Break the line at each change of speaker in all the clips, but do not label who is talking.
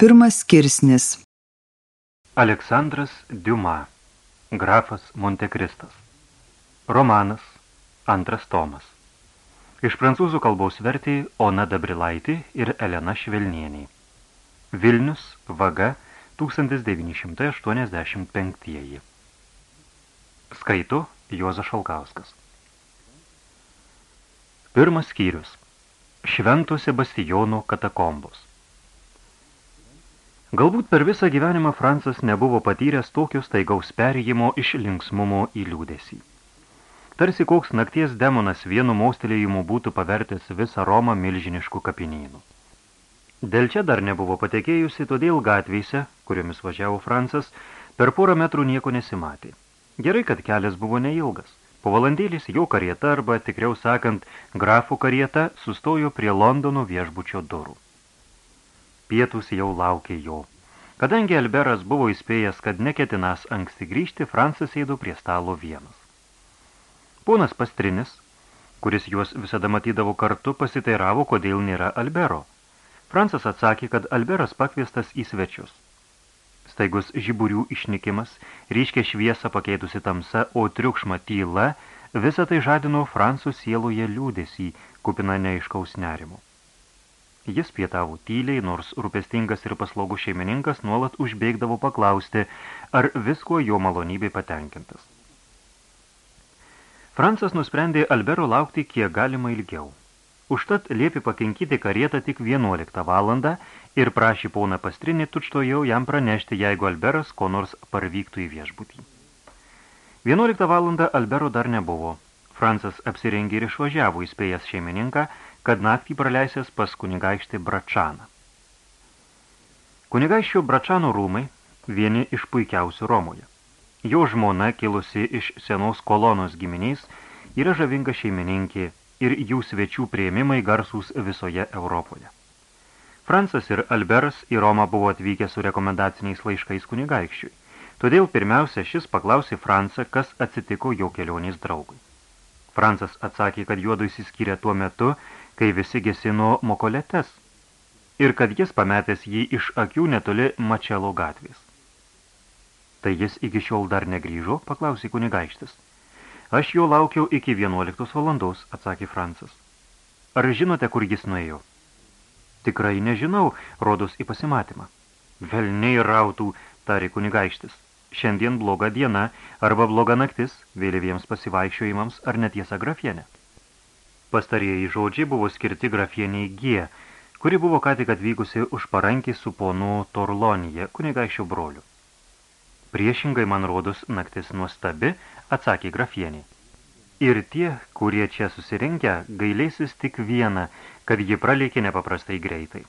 Pirmas skirsnis.
Aleksandras Diuma Grafas Montekristas. Romanas Antras tomas. Iš prancūzų kalbos vertė Ona Dabrilaitė ir Elena Švelnienė. Vilnius, vaga 1985 Skaito Juozas Šalkauskas. Pirmas skyrius. Švento Sebastijono katakombos Galbūt per visą gyvenimą Francas nebuvo patyręs tokio staigaus perėjimo iš linksmumo į liūdesį. Tarsi koks nakties demonas vienu mostelėjimu būtų pavertęs visą Romą milžiniškų kapinynų. Dėl čia dar nebuvo patekėjusi, todėl gatvėse, kuriomis važiavo Francas, per porą metrų nieko nesimatė. Gerai, kad kelias buvo neilgas. Po valandėlis jo karieta arba, tikriau sakant, grafų karieta sustojo prie Londono viešbučio durų pietus jau laukė jo. Kadangi Alberas buvo įspėjęs, kad neketinas anksti grįžti, Fransas eido prie stalo vienas. Ponas Pastrinis, kuris juos visada matydavo kartu, pasiteiravo, kodėl nėra Albero. Fransas atsakė, kad Alberas pakviestas į svečius. Staigus žiburių išnikimas, ryškia šviesa pakeitusi tamsa, o triukšma tyla, visą tai žadino Fransų sieloje liūdesį, kupina neiškaus nerimo. Jis pietavo tyliai, nors rūpestingas ir paslaugų šeimininkas nuolat užbėgdavo paklausti, ar visko jo malonybė patenkintas. Francas nusprendė Albero laukti kiek galima ilgiau. Užtat liepė pakinkyti karietą tik 11 valandą ir prašė poną pastrinį tučto jau jam pranešti, jeigu Alberas ko nors parvyktų į viešbutį. 11 valandą Albero dar nebuvo. Francas apsirengė ir išvažiavo įspėjęs šeimininką, kad naktį praleisęs pas kunigaikštį Bračaną. Kunigaikščio Bračano rūmai vieni iš puikiausių Romoje. Jo žmona, kilusi iš senos kolonos giminiais, yra žavinga šeimininkė ir jų svečių prieimimai garsūs visoje Europoje. Francas ir Alberas į Romą buvo atvykę su rekomendaciniais laiškais kunigaikščiui. Todėl pirmiausia šis paklausė Francą, kas atsitiko jo kelionės draugui. Francas atsakė, kad juodu įsiskyrė tuo metu, kai visi gesino mokoletes ir kad jis pametęs jį iš akių netoli Mačelo gatvės. Tai jis iki šiol dar negrįžo, paklausė kunigaikštis. Aš jo laukiau iki 11 valandos, atsakė Francas. Ar žinote, kur jis nuėjo? Tikrai nežinau, rodos į pasimatymą. Velniai rautų, tarė kunigaikštis. Šiandien bloga diena arba bloga naktis vėlyviems pasivaikščiojimams ar netiesa grafienė. Pastarieji žodžiai buvo skirti grafieniai G, kuri buvo ką tik atvykusi už parankį su ponu Torlonyje, kunigaiščių broliu. Priešingai, man rodus, naktis nuostabi, atsakė grafienė. Ir tie, kurie čia susirinkę, gailėsis tik vieną, kad ji praleikė nepaprastai greitai.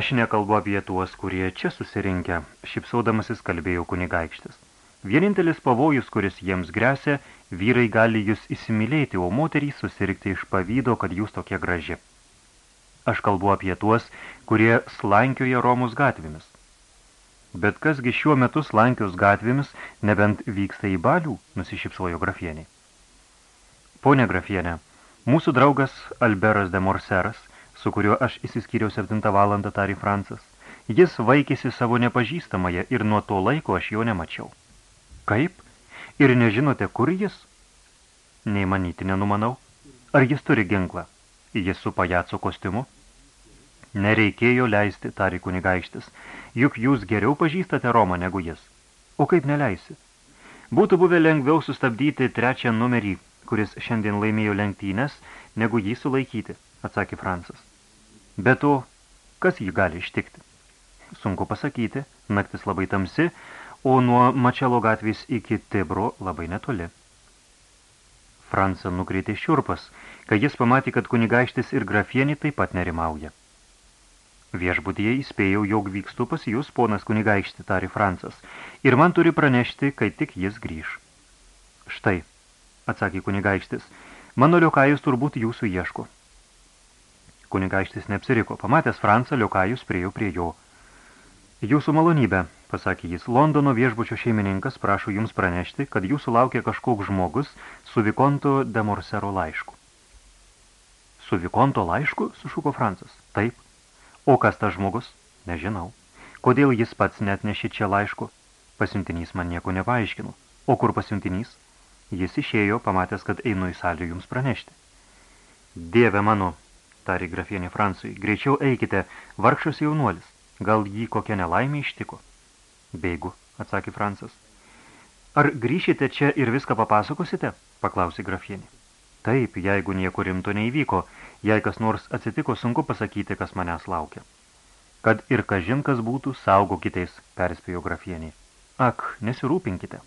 Aš nekalbu apie tuos, kurie čia susirinkę, šipsaudamasis kalbėjo kunigaikštis. Vienintelis pavojus, kuris jiems grėsia, vyrai gali jūs įsimylėti, o moterys susirgti iš pavydo, kad jūs tokie graži. Aš kalbu apie tuos, kurie slankioja Romus gatvėmis. Bet kasgi šiuo metu slankios gatvėmis, nebent vyksta į balių, nusišypsojo grafienė. Pone grafienė, mūsų draugas Alberas de Morseras, su kuriuo aš įsiskyriau 7 valandą, tari Francas, jis vaikėsi savo nepažįstamąją ir nuo to laiko aš jo nemačiau. Kaip? Ir nežinote, kur jis? Nei manyti nenumanau. Ar jis turi ginklą? Jis su pajaco kostiumu? Nereikėjo leisti, tari kunigaikštis, juk jūs geriau pažįstate Romą negu jis. O kaip neleisi? Būtų buvę lengviau sustabdyti trečią numerį, kuris šiandien laimėjo lenktynės, negu jį sulaikyti, atsakė Francas. Be to, kas jį gali ištikti? Sunku pasakyti, naktis labai tamsi, o nuo Mačelo gatvės iki Tibro labai netoli. Fransą nukrėtė šiurpas, kai jis pamatė, kad kunigaištis ir grafienį taip pat nerimauja. Viešbutyje įspėjau, jog vykstu pas jūs, ponas kunigaikšti, tari Francas, ir man turi pranešti, kai tik jis grįž. Štai, atsakė kunigaikštis, mano liokajus turbūt jūsų ieško. Kunigaikštis neapsiriko, pamatęs Francą, liokajus priejo prie jo. Jūsų malonybė, pasakė jis, Londono viešbučio šeimininkas prašo jums pranešti, kad jūsų laukia kažkoks žmogus su Vikonto de Morsero laišku. Su Vikonto laišku, sušuko Francas. Taip. O kas tas žmogus? Nežinau. Kodėl jis pats net neši čia laišku? Pasiuntinys man nieko nepaaiškino. O kur pasiuntinys? Jis išėjo, pamatęs, kad einu į salę jums pranešti. Dieve mano, tari grafienė Fransui, greičiau eikite, vargšas jaunuolis, gal jį kokia nelaimė ištiko? Bėgu, atsakė Fransas. Ar grįšite čia ir viską papasakosite? paklausė grafienė. Taip, jeigu nieko rimto neįvyko, jei kas nors atsitiko, sunku pasakyti, kas manęs laukia. Kad ir kažinkas būtų, saugokiteis, perspėjo grafienė. Ak, nesirūpinkite.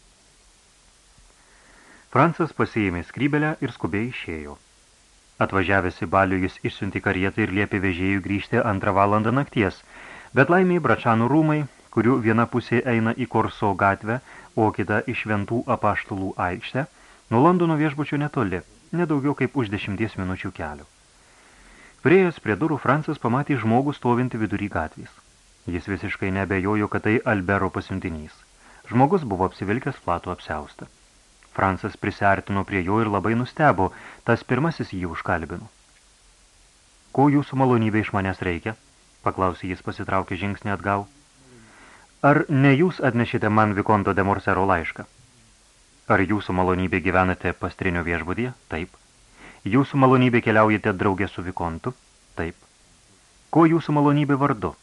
Francas pasiėmė skrybelę ir skubiai išėjo. Atvažiavęs į balių jis išsiunti karietą ir liepė vežėjų grįžti antrą valandą nakties, bet laimiai Bračanų rūmai, kurių viena pusė eina į Korso gatvę, o kita iš Šventų apaštulų aikštę, nuo Londono viešbučio netoli, nedaugiau kaip už dešimties minučių kelių. Priejas prie durų Francas pamatė žmogų stovinti vidury gatvės. Jis visiškai nebejojo, kad tai Albero pasiuntinys. Žmogus buvo apsivilkęs platų apsiaustą. Fransas prisartino prie jo ir labai nustebo, tas pirmasis jį užkalbino. Ko jūsų malonybė iš manęs reikia? Paklausė jis pasitraukė žingsnį atgal. Ar ne jūs atnešite man Vikonto de Morsero laišką? Ar jūsų malonybė gyvenate pastrinio viešbudyje? Taip. Jūsų malonybė keliaujate draugė su Vikontu? Taip. Ko jūsų malonybė vardu?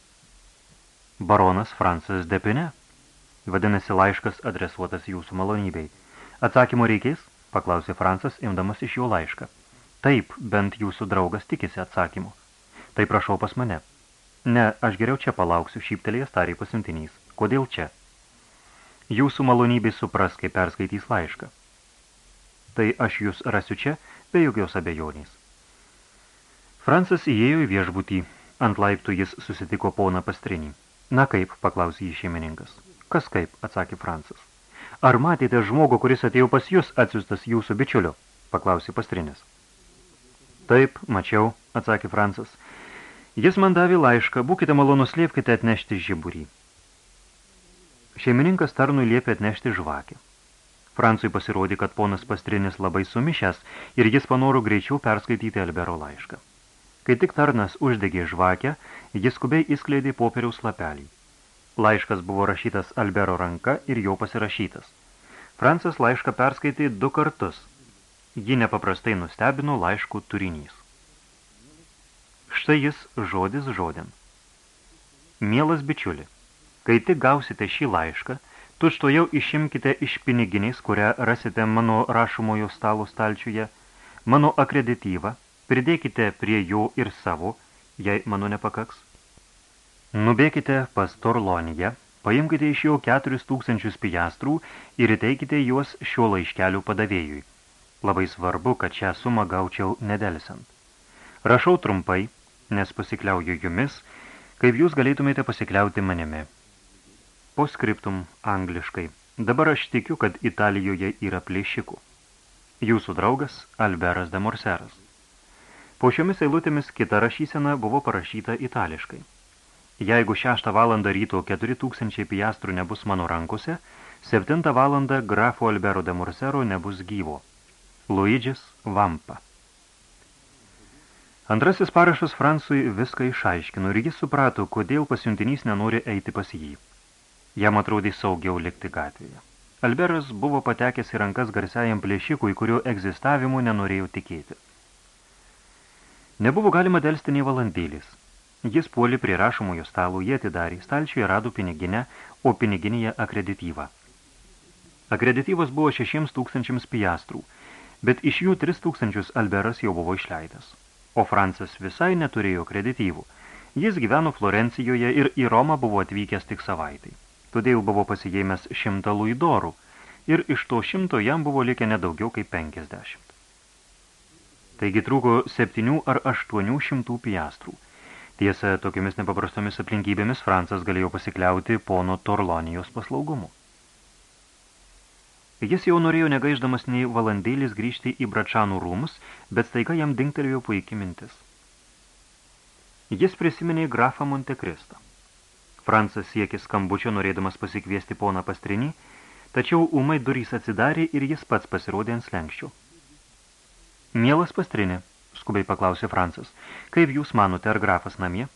Baronas Fransas Depine. Vadinasi laiškas adresuotas jūsų malonybei. Atsakymo reikės? paklausė Fransas, imdamas iš jo laišką. Taip, bent jūsų draugas tikisi atsakymu. Tai prašau pas mane. Ne, aš geriau čia palauksiu, šyptelėjęs tariai pasiuntinys. Kodėl čia? Jūsų malonybė supras, kai perskaitys laišką. Tai aš jūs rasiu čia, be jokios abejonės. Fransas įėjo į viešbutį. Ant laiptų jis susitiko poną pastrinį. Na kaip, paklausė jį šeimininkas. Kas kaip, atsakė Fransas. Ar matėte žmogų, kuris atėjo pas jūs atsiustas jūsų bičiuliu? paklausė pastrinis. Taip, mačiau, atsakė Francas. Jis man davė laišką, būkite malonus, liepkite atnešti žiburį. Šeimininkas tarnui liepė atnešti žvakę. Francui pasirodė, kad ponas pastrinis labai sumišęs ir jis panoro greičiau perskaityti Albero laišką. Kai tik tarnas uždegė žvakę, jis skubiai įskleidė popieriaus lapelį. Laiškas buvo rašytas Albero ranka ir jau pasirašytas. Francas laišką perskaitė du kartus. Ji nepaprastai nustebino laiškų turinys. Štai jis žodis žodin. Mielas bičiuli, kai tik gausite šį laišką, tučto jau išimkite iš piniginės, kurią rasite mano rašomojo stalo stalčiuje, mano akredityvą, pridėkite prie jo ir savo, jei mano nepakaks Nubėkite pas Torloniją, paimkite iš jo 4000 piastrų ir įteikite juos šio laiškelių padavėjui. Labai svarbu, kad šią sumą gaučiau nedelsant. Rašau trumpai, nes pasikliauju jumis, kaip jūs galėtumėte pasikliauti manimi. Poskriptum angliškai. Dabar aš tikiu, kad Italijoje yra plėšikų. Jūsų draugas Alberas de Morseras. Po šiomis eilutėmis kita rašysena buvo parašyta itališkai. Jeigu 6 valandą ryto 4000 piastrų nebus mano rankose, 7 valandą grafo Albero de Mursero nebus gyvo. Luidžis Vampa. Antrasis parašas Fransui viską išaiškino ir jis suprato, kodėl pasiuntinys nenori eiti pas jį. Jam atrodė saugiau likti gatvėje. Alberas buvo patekęs į rankas garsiajam plėšikui, kurio egzistavimu nenorėjo tikėti. Nebuvo galima delsti nei valandėlis. Jis puolė prie rašomojo stalo, jie atidarė, stalčiuje rado piniginę, o piniginėje akredityvą. Akredityvas buvo šešiems tūkstančiams piastrų, bet iš jų tris tūkstančius Alberas jau buvo išleidęs. O Francas visai neturėjo kredityvų. Jis gyveno Florencijoje ir į Romą buvo atvykęs tik savaitai. Todėl buvo pasijėmęs šimtą luidorų ir iš to šimto jam buvo likę nedaugiau kaip penkiasdešimt. Taigi trūko septynių ar aštuonių šimtų piastrų – Tiesa, tokiamis nepaprastomis aplinkybėmis Francas galėjo pasikliauti pono Torlonijos paslaugumu. Jis jau norėjo negaiždamas nei valandėlis grįžti į Bračanų rūmus, bet staiga jam dingtelėjo puikiai mintis. Jis prisiminė grafą Montekristą. Francas siekė skambučio, norėdamas pasikviesti poną pastrinį, tačiau umai durys atsidarė ir jis pats pasirodė ant slenkščių. Mielas pastrinė, skubiai paklausė Francas. Kaip jūs manote, ar grafas namie?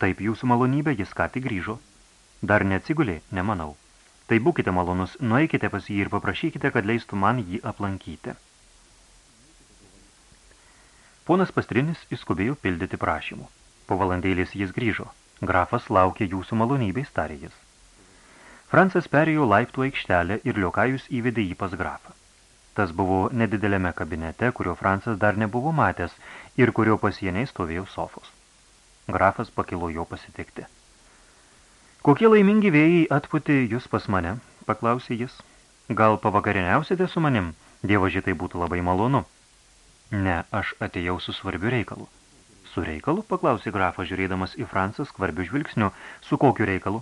Taip, jūsų malonybė, jis ką tik grįžo. Dar neatsigulė, nemanau. Tai būkite malonus, nueikite pas jį ir paprašykite, kad leistų man jį aplankyti. Ponas Pastrinis įskubėjo pildyti prašymų. Po valandėlės jis grįžo. Grafas laukė jūsų malonybės, tarė jis. Francas perėjo laiptų aikštelę ir liokajus įvedė jį pas grafą. Tas buvo nedidelėme kabinete, kurio Francas dar nebuvo matęs ir kurio pasieniai stovėjo sofos. Grafas pakilo jo pasitikti. Kokie laimingi vėjai atputė jūs pas mane, paklausė jis. Gal pavakariniausite su manim? Dievo žitai būtų labai malonu. Ne, aš atėjau su svarbiu reikalu. Su reikalu, paklausė grafas, žiūrėdamas į Francą skvarbių žvilgsnių. Su kokiu reikalu?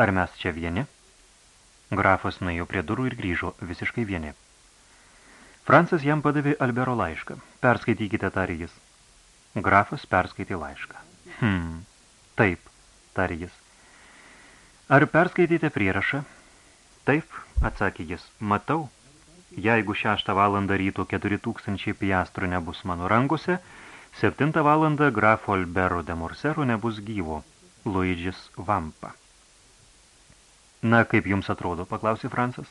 Ar mes čia vieni? Grafas nuėjo prie durų ir grįžo visiškai vieni. Francas jam padavė Albero laišką. Perskaitykite, tarė jis. Grafas perskaitė laišką. Hmm, taip, tarė jis. Ar perskaitėte prierašą? Taip, atsakė jis, matau. Jeigu šeštą valandą ryto 4000 piastrų nebus mano rankose, septintą valandą grafo Albero de Morsero nebus gyvo, Luidžis Vampa. Na, kaip jums atrodo, paklausė Francas.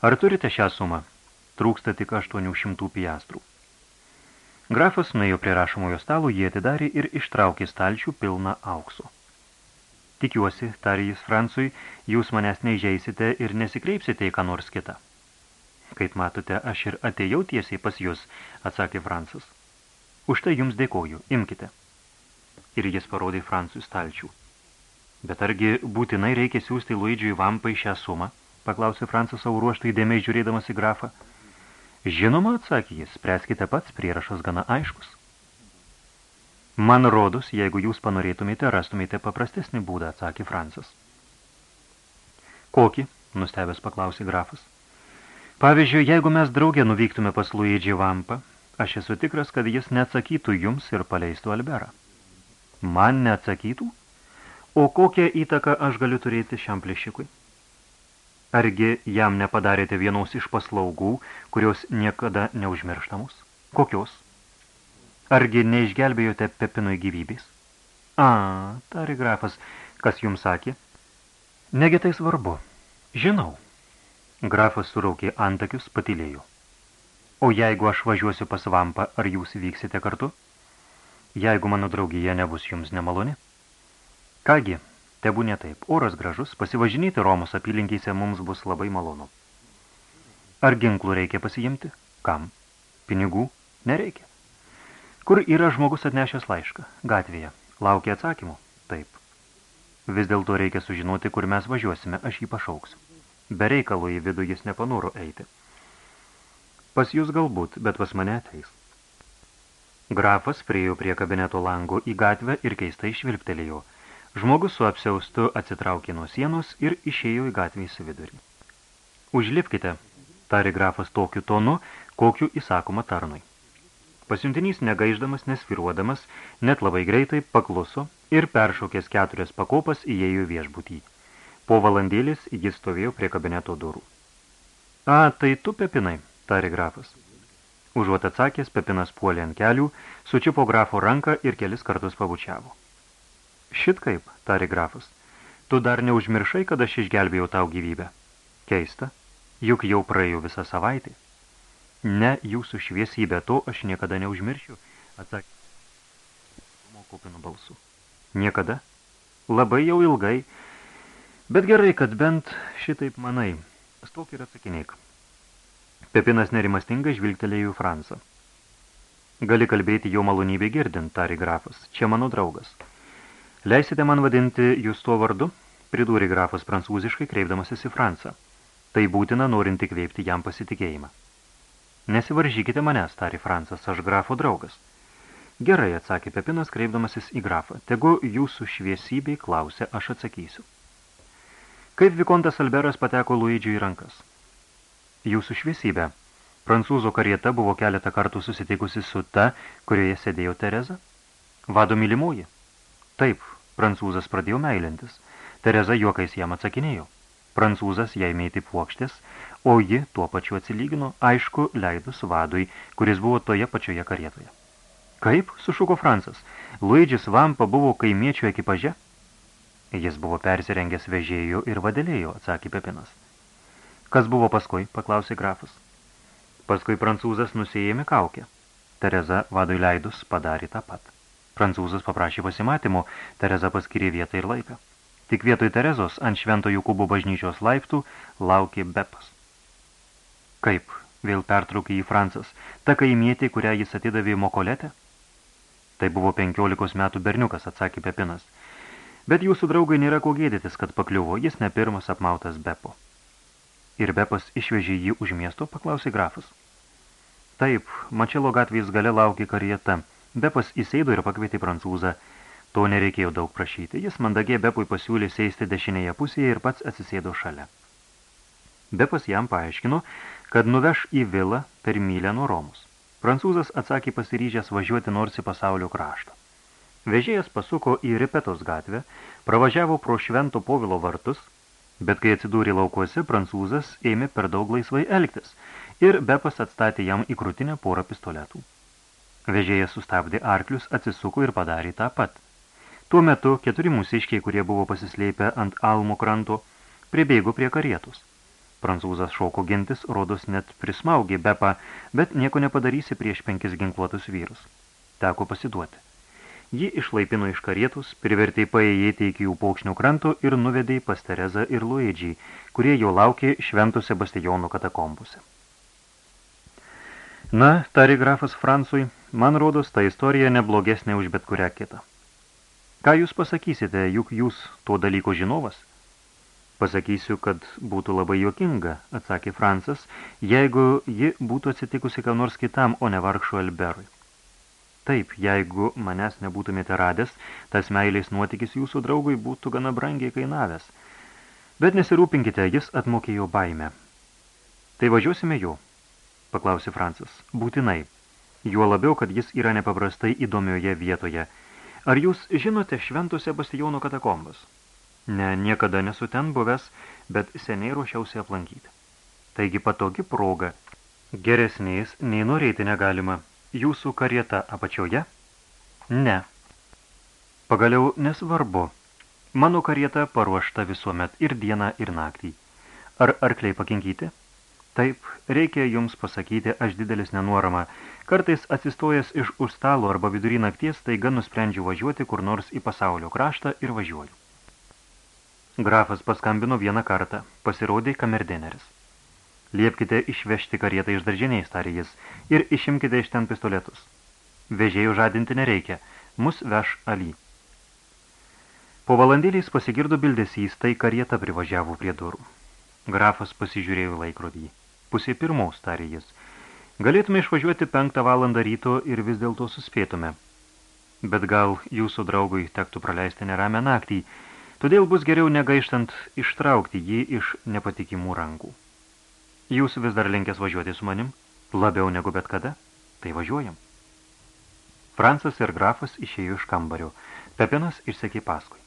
Ar turite šią sumą? Trūksta tik 800 piastrų. Grafas nuėjo prie rašomojo stalo, jį atidarė ir ištraukė stalčių pilną aukso. Tikiuosi, tarė jis Francui, jūs manęs neižeisite ir nesikreipsite į ką nors kitą. Kaip matote, aš ir atėjau tiesiai pas jūs, atsakė Francas. Už tai jums dėkoju, imkite. Ir jis parodė Francui stalčių. Bet argi būtinai reikia siūsti Luidžiui Vampai šią sumą? paklausė Francas savo ruoštą įdėmiai žiūrėdamas į grafą. Žinoma, atsakė jis, spręskite pats, prierašas gana aiškus. Man rodos, jeigu jūs panorėtumėte, rastumėte paprastesnį būdą, atsakė Francas. Kokį? nustebęs paklausė grafas. Pavyzdžiui, jeigu mes draugė nuvyktume pas Luigi Vampą, aš esu tikras, kad jis neatsakytų jums ir paleistų Alberą. Man neatsakytų? O kokią įtaką aš galiu turėti šiam plėšikui? Argi jam nepadarėte vienos iš paslaugų, kurios niekada neužmirštamos? Kokios? Argi neišgelbėjote Pepinui gyvybės? A, tari grafas, kas jums sakė? Negi tai svarbu. Žinau. Grafas suraukė antakius, patylėjo. O jeigu aš važiuosiu pas vampą, ar jūs vyksite kartu? Jeigu mano draugija nebus jums nemaloni? Kągi, tebu ne taip. Oras gražus, pasivažinėti Romos apylinkyse mums bus labai malonu. Ar ginklų reikia pasiimti? Kam? Pinigų? Nereikia. Kur yra žmogus atnešęs laišką? Gatvėje. Laukia atsakymų? Taip. Vis dėlto reikia sužinoti, kur mes važiuosime, aš jį pašauksiu. Be reikalo į vidų jis nepanoro eiti. Pas jūs galbūt, bet pas mane ateis. Grafas priejo prie kabineto lango į gatvę ir keistai švilptelėjo. Žmogus su apsiaustu atsitraukė nuo sienos ir išėjo į gatvės vidurį. Užlipkite, tari grafas tokiu tonu, kokiu įsakoma tarnui. Pasiuntinys negaiždamas, nesviruodamas, net labai greitai pakluso ir peršaukęs keturias pakopas įėjo viešbutį. Po valandėlis jis stovėjo prie kabineto durų. A, tai tu, Pepinai, tarė grafas. Užuot atsakęs, Pepinas puolė ant kelių, sučiupo grafo ranką ir kelis kartus pabučiavo. Šit kaip, tarė grafas, tu dar neužmiršai, kad aš išgelbėjau tau gyvybę. Keista, juk jau praėjo visą savaitę. Ne, jūsų šviesybė, to aš niekada neužmiršiu, atsakė kupinu balsu. Niekada? Labai jau ilgai. Bet gerai, kad bent šitaip manai. Stok ir atsakinėk. Pepinas nerimastingai žvilgtelėjo Fransą. Gali kalbėti jo malonybė girdint, tari grafas. Čia mano draugas. Leisite man vadinti jūs tuo vardu? Pridūrė grafas prancūziškai, kreipdamasis į Fransą. Tai būtina, norint įkvėpti jam pasitikėjimą. Nesivaržykite manęs, tarė Francas, aš grafo draugas. Gerai, atsakė Pepinas, kreipdamasis į grafą. Tegu jūsų šviesybei klausė, aš atsakysiu. Kaip Vikontas Alberas pateko Luidžiui į rankas? Jūsų šviesybė. Prancūzų karieta buvo keletą kartų susitikusi su ta, kurioje sėdėjo Tereza? Vado mylimoji? Taip, prancūzas pradėjo meilintis. Tereza juokais jam atsakinėjo. Prancūzas jai mėti puokštės, o ji tuo pačiu atsilygino, aišku, leidus vadui, kuris buvo toje pačioje karietoje. Kaip? sušuko Francas. Luidžis Vampa buvo kaimiečių ekipaže? Jis buvo persirengęs vežėjų ir vadėlėjų, atsakė Pepinas. Kas buvo paskui, paklausė grafas. Paskui prancūzas nusijėmė kaukę. Tereza vadui leidus padarė tą pat. Prancūzas paprašė pasimatymo, Tereza paskirė vietą ir laiką. Tik vietoj Terezos ant Švento Jokūbo bažnyčios laiptų laukė Bepas. Kaip, vėl pertraukė į Francas, ta kaimietė, kurią jis atidavė mokoletę? Tai buvo penkiolikos metų berniukas, atsakė Pepinas. Bet jūsų draugai nėra ko gėdytis, kad pakliuvo, jis ne pirmas apmautas Bepo. Ir Bepas išvežė jį už miesto, paklausė grafas. Taip, Mačelo gatvės gale laukė karieta. Bepas įseido ir pakvietė prancūzą – To nereikėjo daug prašyti. Jis mandagiai Bepui pasiūlė sėsti dešinėje pusėje ir pats atsisėdo šalia. Bepas jam paaiškino, kad nuveš į vilą per mylę nuo Romus. Prancūzas atsakė pasiryžęs važiuoti nors į pasaulio kraštą. Vežėjas pasuko į Ripetos gatvę, pravažiavo pro švento povilo vartus, bet kai atsidūrė laukuose, prancūzas ėmė per daug laisvai elgtis ir Bepas atstatė jam į krūtinę porą pistoletų. Vežėjas sustabdė arklius, atsisuko ir padarė tą pat – Tuo metu keturi mūsiškiai, kurie buvo pasislėpę ant Almo kranto, pribėgo prie karietos. Prancūzas šoko gintis, rodos net prismaugė bepą, bet nieko nepadarysi prieš penkis ginkluotus vyrus. Teko pasiduoti. Ji išlaipino iš karietus, privertė paėjėti iki jų paukšnių kranto ir nuvedė pas Terezą ir Luidžį, kurie jau laukė šventų Sebastijonų katakombuose. Na, tari grafas Francui, man rodos, ta istorija neblogesnė už bet kurią kitą. Ką jūs pasakysite, juk jūs to dalyko žinovas? Pasakysiu, kad būtų labai juokinga, atsakė Francas, jeigu ji būtų atsitikusi ką nors kitam, o ne vargšų Alberui. Taip, jeigu manęs nebūtumėte radęs, tas meilės nuotykis jūsų draugui būtų gana brangiai kainavęs. Bet nesirūpinkite, jis atmokėjo baimę. Tai važiuosime jo, paklausė Francas. Būtinai. Juo labiau, kad jis yra nepaprastai įdomioje vietoje – Ar jūs žinote Švento Sebastijono katakombas? Ne, niekada nesu ten buvęs, bet seniai ruošiausi aplankyti. Taigi patogi proga. Geresnės nei norėti negalima. Jūsų karieta apačioje? Ne. Pagaliau nesvarbu. Mano karieta paruošta visuomet ir dieną, ir naktį. Ar arkliai pakinkyti? Taip, reikia jums pasakyti, aš didelis nenuorama. Kartais atsistojęs iš už stalo arba vidury nakties, taiga nusprendžiu važiuoti kur nors į pasaulio kraštą ir važiuoju. Grafas paskambino vieną kartą, pasirodė kamerdineris. Liepkite išvežti karietą iš daržiniais, tarė jis, ir išimkite iš ten pistoletus. Vežėjų žadinti nereikia, mus veš Ali. Po valandėliais pasigirdo bildesys, tai karieta privažiavo prie durų. Grafas pasižiūrėjo laikrodį. Pusė pirmaus, tarė jis. Galėtume išvažiuoti penktą valandą ryto ir vis dėlto suspėtume. Bet gal jūsų draugui tektų praleisti neramę naktį, todėl bus geriau negaištant ištraukti jį iš nepatikimų rankų. Jūs vis dar linkęs važiuoti su manim? Labiau negu bet kada? Tai važiuojam. Francas ir grafas išėjo iš kambario. Pepinas išsekė paskui.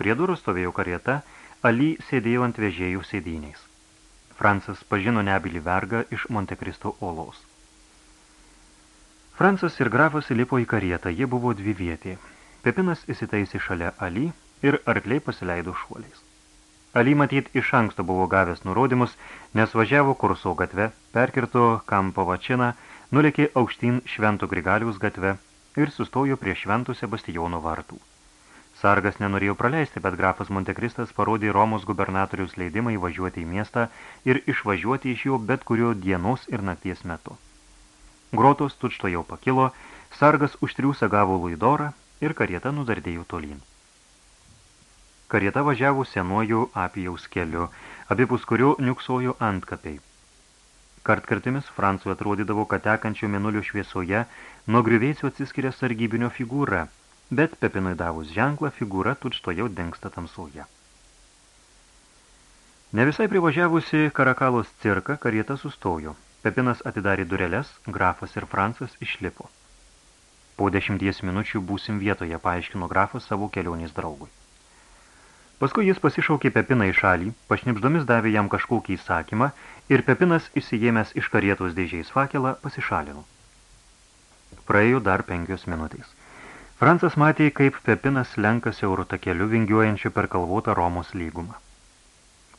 Prie durų stovėjo karieta, Ali sėdėjo ant vežėjų sėdyniais. Francas pažino nebilį vergą iš Montekristo olos. Francas ir grafas įlipo į karietą, jie buvo dvi vietė. Pepinas įsitaisė šalia Ali ir arkliai pasileido šuoliais. Ali matyt iš anksto buvo gavęs nurodymus, nes važiavo kurso gatve, perkirto kampo vačiną, nulėkė aukštyn Švento Grigaliaus gatve ir sustojo prie Šventų Sebastijono vartų. Sargas nenorėjo praleisti, bet grafas Montekristas parodė Romos gubernatorius leidimą įvažiuoti į miestą ir išvažiuoti iš jo bet kurio dienos ir nakties metu. Grotos tučto jau pakilo, sargas užtriūsą gavo luidorą ir karieta nudardėjo tolyn. Karieta važiavo senuoju apijaus keliu, abipus kurio niuksojo antkapiai. Kartkartimis Francui atrodydavo, kad tekančio mėnulio šviesoje nuo griuvėsių atsiskiria sargybinio figūra – bet Pepinui davus ženklą figūra tučto jau dengsta tamsoje. Ne visai privažiavusi Karakalos cirką, karieta sustojo. Pepinas atidarė dureles, grafas ir Francas išlipo. Po dešimties minučių būsim vietoje, paaiškino grafas savo kelionės draugui. Paskui jis pasišaukė Pepiną į šalį, pašnipždomis davė jam kažkokį įsakymą ir Pepinas, išsijėmęs iš karietos dėžiais fakelą, pasišalino. Praėjo dar penkios minutės. Francas matė, kaip Pepinas lenka siaurų takeliu vingiuojančių per kalvotą Romos lygumą.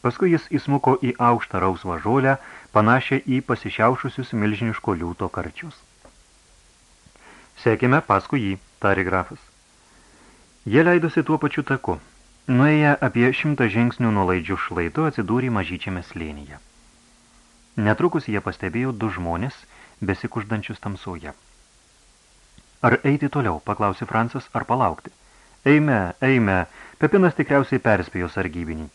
Paskui jis įsmuko į aukštą rausvą žolę, panašią į pasišiaušusius milžiniško liūto karčius. Sekime paskui jį, tari grafas. Jie leidosi tuo pačiu taku. Nuėję apie šimtą žingsnių nuo laidžių šlaitų atsidūrė mažyčiame slėnyje. Netrukus jie pastebėjo du žmonės, besikuždančius tamsoje. Ar eiti toliau, paklausė Francas, ar palaukti? Eime, eime, Pepinas tikriausiai perspėjo sargybinį.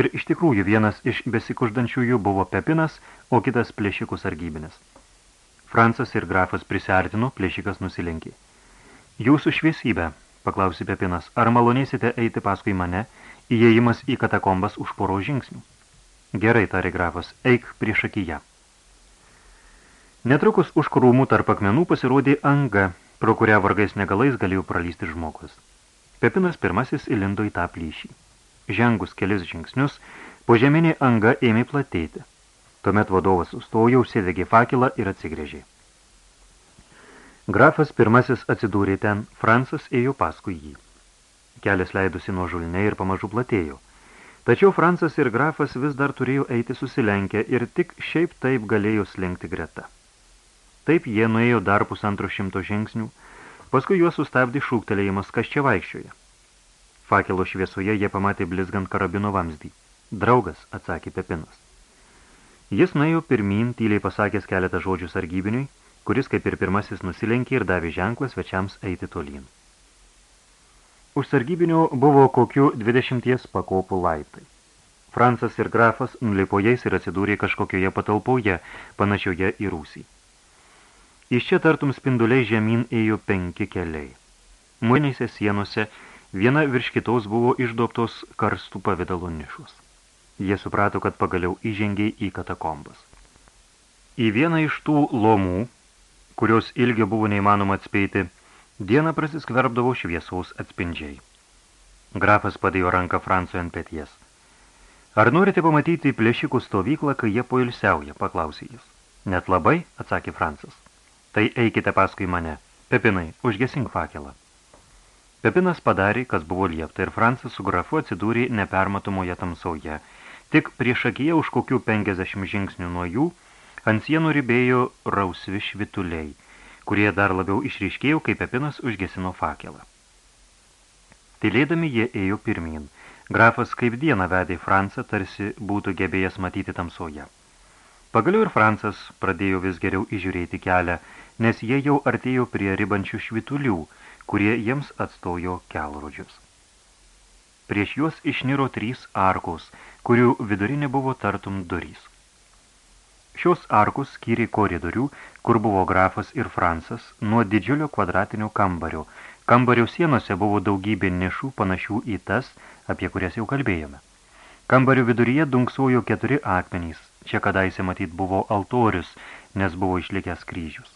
Ir iš tikrųjų vienas iš besikuždančiųjų buvo Pepinas, o kitas plėšikų sargybinis. Francas ir grafas prisartino, plėšikas nusilenkė. Jūsų šviesybė, paklausė Pepinas, ar malonėsite eiti paskui mane, įėjimas į katakombas už poro žingsnių? Gerai, tarė grafas, eik prieš akiją. Netrukus už krūmų tarp akmenų pasirodė anga, pro kurią vargais negalais galėjo pralysti žmogus. Pepinas pirmasis įlindo į tą plyšį. Žengus kelis žingsnius, požeminė anga ėmė platėti. Tuomet vadovas sustojo, užsidegė fakilą ir atsigrėžė. Grafas pirmasis atsidūrė ten, Fransas ėjo paskui jį. Kelias leidusi nuo žulne ir pamažu platėjo. Tačiau Fransas ir grafas vis dar turėjo eiti susilenkę ir tik šiaip taip galėjo slengti greta. Taip jie nuėjo dar pusantro šimto žingsnių, paskui juos sustabdė šūktelėjimas, kas čia vaikščioja. Fakelo šviesoje jie pamatė blizgant karabino vamzdį. Draugas, atsakė Pepinas. Jis nuėjo pirmin, tyliai pasakęs keletą žodžių sargybiniui, kuris kaip ir pirmasis nusilenkė ir davė ženklą svečiams eiti tolyn. Už sargybinių buvo kokių dvidešimties pakopų laiptai. Francas ir grafas nulipo jais ir atsidūrė kažkokioje patalpoje, panašioje į rūsį. Iš čia tartum spinduliai žemyn ėjo penki keliai. Muinėse sienose Viena virš kitos buvo išduoptos karstų pavidalo nišos. Jie suprato, kad pagaliau įžengė į katakombas. Į vieną iš tų lomų, kurios ilgio buvo neįmanoma atspėti, dieną prasiskverbdavo šviesaus atspindžiai. Grafas padėjo ranką Francui ant peties. Ar norite pamatyti plėšikų stovyklą, kai jie poilsiauja, paklausė jis. Net labai, atsakė Francas. Tai eikite paskui mane. Pepinai, užgesink fakelą. Pepinas padarė, kas buvo liepta, ir Francas su grafu atsidūrė nepermatomoje tamsoje. Tik prieš akiją už kokių 50 žingsnių nuo jų ant sienų ribėjo rausvi švituliai, kurie dar labiau išryškėjo, kai Pepinas užgesino fakelą. Tylėdami jie ėjo pirmin. Grafas kaip dieną vedė Francą, tarsi būtų gebėjęs matyti tamsoje. Pagaliau ir Francas pradėjo vis geriau įžiūrėti kelią, nes jie jau artėjo prie ribančių švitulių – kurie jiems atstojo kelrodžius. Prieš juos išniro trys arkos, kurių vidurinė buvo tartum durys. Šios arkos skyrė koridorių, kur buvo grafas ir Fransas, nuo didžiulio kvadratinio kambario. Kambario sienose buvo daugybė nišų panašių į tas, apie kurias jau kalbėjome. Kambario viduryje dunksojo keturi akmenys. Čia kadaise matyt buvo altorius, nes buvo išlikęs kryžius.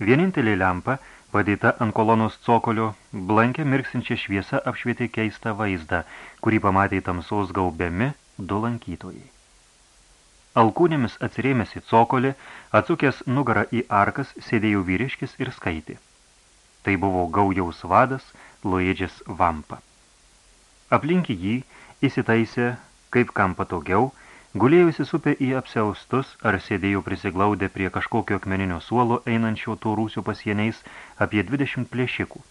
Vienintelė lempa Padėta ant kolonos cokolio, blankę mirksinčią šviesą apšvietė keistą vaizdą, kurį pamatė tamsos gaubiami du lankytojai. Alkūnėmis atsirėmęs į cokolį, atsukęs nugarą į arkas, sėdėjo vyriškis ir skaitė. Tai buvo gaujaus vadas Luidžis Vampa. Aplink jį įsitaisė, kaip kam patogiau, Gulėjo įsisupę į apsiaustus ar sėdėjo prisiglaudę prie kažkokio akmeninio suolo einančio to rūsių pasieniais apie 20 plėšikų.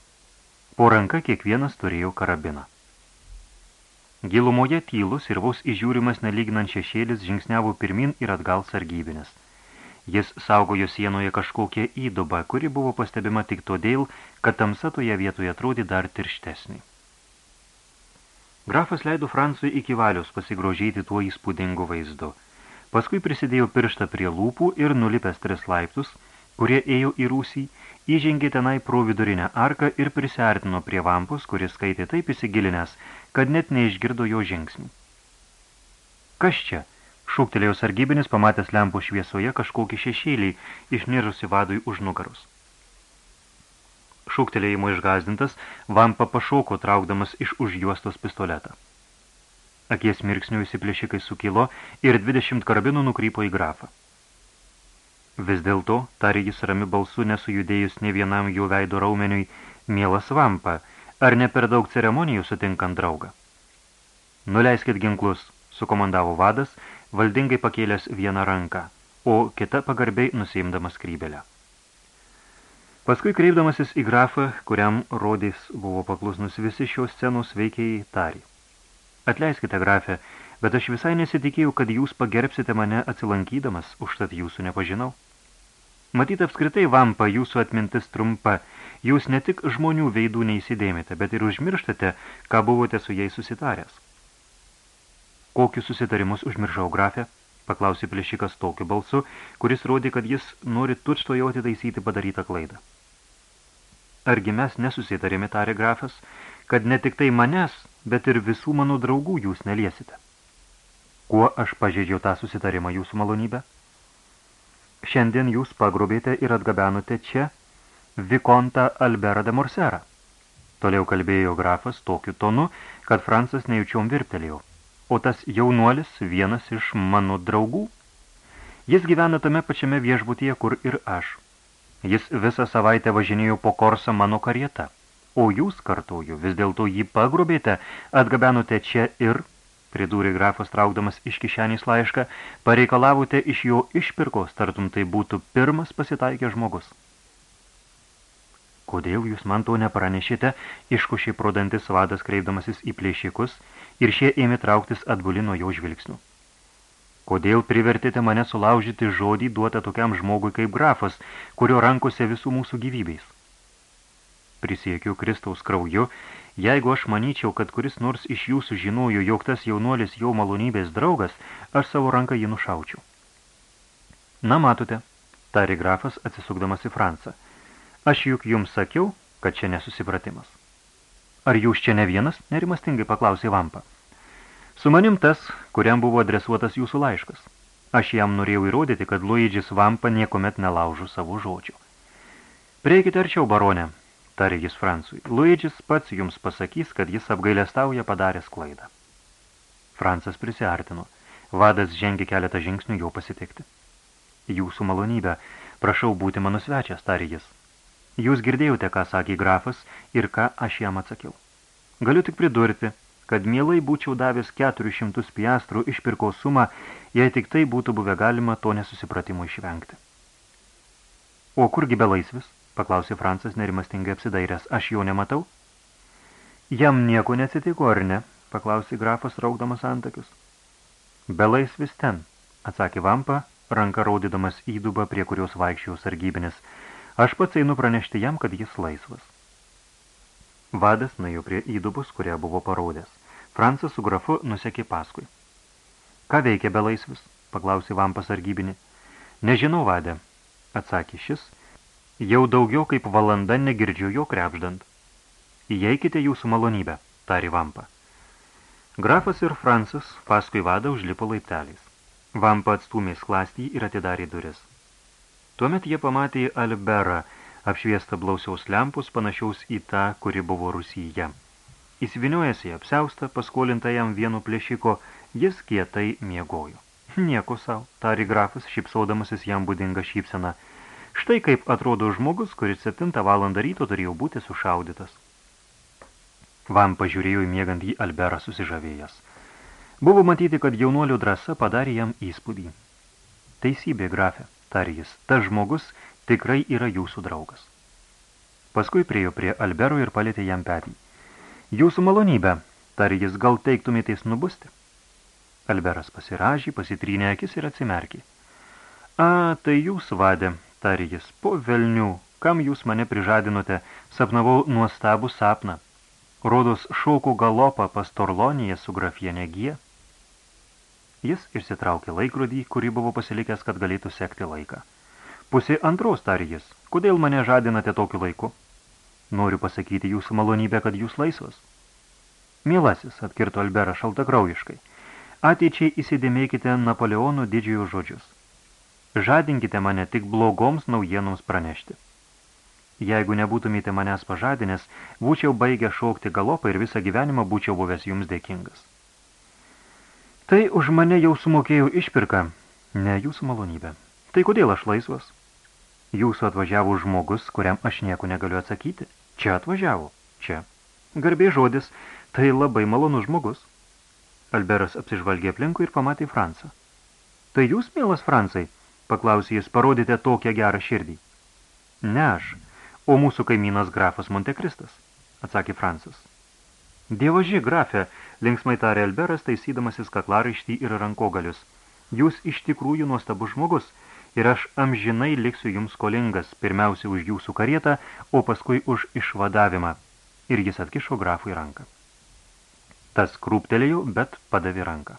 Po ranka kiekvienas turėjo karabiną. Gilumoje tylus ir vos įžiūrimas nelyginant šešėlis žingsniavo pirmin ir atgal sargybinis. Jis saugojo sienoje kažkokią įdubą, kuri buvo pastebima tik todėl, kad tamsa toje vietoje atrodė dar tirštesnį. Grafas leido Fransui iki valios pasigrožėti tuo įspūdingu vaizdu. Paskui prisidėjo pirštą prie lūpų ir nulipęs tris laiptus, kurie ėjo į rūsį, įžengė tenai pro vidurinę arką ir prisiartino prie vampus, kuris skaitė taip įsigilinęs, kad net neišgirdo jo žingsnių. Kas čia? Šūktelėjo sargybinis, pamatęs lempų šviesoje kažkokį šešėlį, išnirusi vadui už nugarus. Šūktelėjimo išgazdintas, vampa pašoko, traukdamas iš užjuostos pistoletą. Akies mirksnių įsiplėšikai sukilo ir 20 karabinų nukrypo į grafą. Vis dėlto, tarė jis rami balsu nesujudėjus ne vienam jų veido raumeniui, mielas vampa, ar ne per daug ceremonijų sutinkant draugą? Nuleiskit ginklus, sukomandavo vadas, valdingai pakėlęs vieną ranką, o kita pagarbiai nusiimdamas krybelę. Paskui kreipdamasis į grafą, kuriam rodys buvo paklusnus visi šios scenos veikiai tarį. Atleiskite, grafė, bet aš visai nesitikėjau, kad jūs pagerbsite mane atsilankydamas, užtat jūsų nepažinau. Matyt, apskritai vampa jūsų atmintis trumpa. Jūs ne tik žmonių veidų neįsidėmėte, bet ir užmirštate, ką buvote su jais susitaręs. Kokius susitarimus užmiršau grafę? Paklausė plėšikas tokiu balsu, kuris rodė, kad jis nori tučto jau atitaisyti padarytą klaidą. Argi mes nesusitarėme, tarė grafas, kad ne tik tai manęs, bet ir visų mano draugų jūs neliesite. Kuo aš pažeidžiau tą susitarimą jūsų malonybę? Šiandien jūs pagrobėte ir atgabenote čia Vikontą Alberą de Morserą. Toliau kalbėjo grafas tokiu tonu, kad Francas nejučiom virptelėjo. O tas jaunuolis vienas iš mano draugų. Jis gyvena tame pačiame viešbutyje, kur ir aš. Jis visą savaitę važinėjo po korsą mano karietą. O jūs, kartuoju, vis dėlto jį pagrobėte, atgabenote čia ir pridūrė grafas traukdamas iš kišenės laišką, pareikalavote iš jo išpirkos, tartum tai būtų pirmas pasitaikė žmogus. Kodėl jūs man to nepranešite, iškušė prodantis vadas kreipdamasis į plėšikus ir šie ėmė trauktis atbuli nuo jo žvilgsnių. Kodėl privertėte mane sulaužyti žodį duotą tokiam žmogui kaip grafas, kurio rankose visų mūsų gyvybės? Prisiekiu Kristaus krauju, Jeigu aš manyčiau, kad kuris nors iš jūsų žinojo, jog tas jaunuolis jau malonybės draugas, aš savo ranką jį nušaučiau. Na, matote, tari grafas atsisukdamas į Francą. Aš juk jums sakiau, kad čia nesusipratimas. Ar jūs čia ne vienas? Nerimastingai paklausė Vampa. Su manim tas, kuriam buvo adresuotas jūsų laiškas. Aš jam norėjau įrodyti, kad Luidžis Vampa niekomet nelaužo savo žodžių. Prieikite arčiau, baronė, tarė jis Francui. Luidžis pats jums pasakys, kad jis apgailestauja padaręs klaidą. Francas prisiartino. Vadas žengė keletą žingsnių jau pasitikti. Jūsų malonybę, prašau būti mano svečias, tarė jis. Jūs girdėjote, ką sakė grafas ir ką aš jam atsakiau. Galiu tik pridurti, kad mielai būčiau davęs 400 piastrų išpirko sumą, jei tik tai būtų buvę galima to nesusipratimo išvengti. O kurgi belaisvis? paklausė Francas nerimastingai apsidairęs. Aš jo nematau? Jam nieko neatsitiko, ar ne? paklausė grafas raukdamas antakius. Belaisvis ten, atsakė Vampa, ranka raudydamas įdubą, prie kurios vaikščiau sargybinis. Aš pats einu pranešti jam, kad jis laisvas. Vadas nuėjo prie įdubus, kurią buvo parodęs. Francas su grafu nusekė paskui. Ką veikia belaisvis? paklausė Vampas sargybinį. Nežinau, vadė, atsakė šis, Jau daugiau kaip valanda negirdžiu jo krepždant. Įeikite jūsų malonybę, tari Vampa. Grafas ir Francis paskui vadą užlipo laipteliais. Vampa atstūmė sklastį ir atidarė duris. Tuomet jie pamatė Alberą, apšviestą blausiaus lempus, panašiaus į tą, kuri buvo Rusyje. Įsiviniojęs į apsiaustą, paskolintą jam vienu plėšiko, jis kietai miegojo. Nieko savo, tari grafas, šipsaudamasis jam būdinga šypsena – Štai kaip atrodo žmogus, kuris 7 valandą ryto turėjo būti sušaudytas. Vam pažiūrėjo į miegant į Alberą susižavėjęs. Buvo matyti, kad jaunuolio drąsa padarė jam įspūdį. Teisybė, grafė, tarė jis, tas žmogus tikrai yra jūsų draugas. Paskui priejo prie Albero ir palėtė jam petį. Jūsų malonybė, tarė jis, gal teiktumėtės nubusti? Alberas pasiražė, pasitrynė akis ir atsimerkė. A, tai jūs, vadė, tarė jis, po velnių, kam jūs mane prižadinote, sapnavau nuostabų sapną. Rodos šaukų galopą pas Torloniją su grafienė G. Jis išsitraukė laikrodį, kurį buvo pasilikęs, kad galėtų sekti laiką. Pusė antros, tarė jis, kodėl mane žadinate tokiu laiku? Noriu pasakyti jūsų malonybę, kad jūs laisvas. Mielasis, atkirto Albera šaltakraujiškai, ateičiai įsidėmėkite Napoleonų didžiojo žodžius. Žadinkite mane tik blogoms naujienoms pranešti. Jeigu nebūtumėte manęs pažadinęs, būčiau baigę šokti galopą ir visą gyvenimą būčiau buvęs jums dėkingas. Tai už mane jau sumokėjau išpirką, ne jūsų malonybę. Tai kodėl aš laisvas? Jūsų atvažiavo žmogus, kuriam aš nieko negaliu atsakyti. Čia atvažiavo. Čia. Garbė žodis, tai labai malonus žmogus. Alberas apsižvalgė aplinkui ir pamatė Fransą. Tai jūs, mielas Fransai, paklausė jis, parodėte tokią gerą širdį. Ne aš, o mūsų kaimynas grafas Montekristas, atsakė Fransas. Dievaži, grafė, linksmai tarė Alberas, taisydamasis kaklaraištį ir rankogalius. Jūs iš tikrųjų nuostabus žmogus, ir aš amžinai liksiu jums skolingas, pirmiausia už jūsų karietą, o paskui už išvadavimą. Ir jis atkišo grafui ranką. Tas krūptelėjo, bet padavė ranką.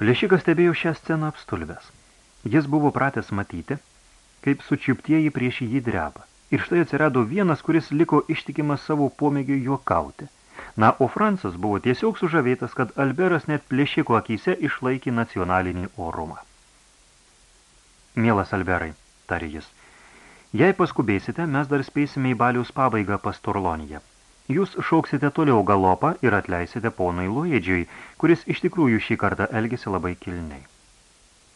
Plėšikas stebėjo šią sceną apstulbęs. Jis buvo pratęs matyti, kaip sučiuptieji prieš jį dreba. Ir štai atsirado vienas, kuris liko ištikimas savo pomėgiui juokauti. Na, o Francas buvo tiesiog sužavėtas, kad Alberas net plėšiko akyse išlaikė nacionalinį orumą. Mielas Alberai, tarė jis, jei paskubėsite, mes dar spėsime į baliaus pabaigą pas Turloniją. Jūs šauksite toliau galopą ir atleisite ponui Luedžiui, kuris iš tikrųjų šį kartą elgėsi labai kilniai.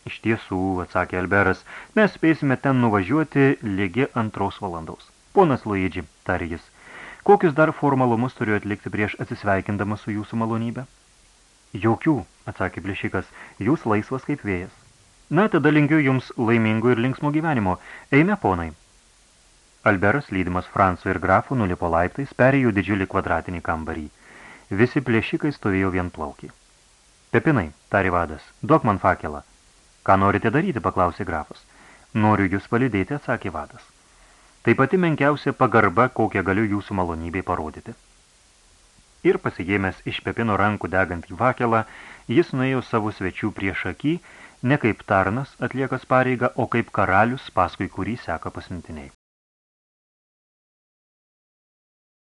Iš tiesų, atsakė Alberas, mes spėsime ten nuvažiuoti lygi antros valandos. Ponas Luigi, tarė jis, kokius dar formalumus turiu atlikti prieš atsisveikindamas su jūsų malonybė? Jokių, atsakė plėšikas, jūs laisvas kaip vėjas. Na, tada linkiu jums laimingų ir linksmų gyvenimo. Eime, ponai. Alberas, lydimas Franco ir grafų, nulipo laiptais, perėjo didžiulį kvadratinį kambarį. Visi plėšikai stovėjo vienplaukiai. Pepinai, tarė vadas, duok man fakelą. Ką norite daryti, paklausė grafas. Noriu jūs palidėti, atsakė vadas. Tai pati menkiausia pagarba, kokią galiu jūsų malonybei parodyti. Ir pasigėmęs iš pepino rankų degantį vakelą, jis nuėjo savo svečių prieš akį, ne kaip tarnas atliekas pareigą, o kaip karalius, paskui kurį seka pasmintiniai.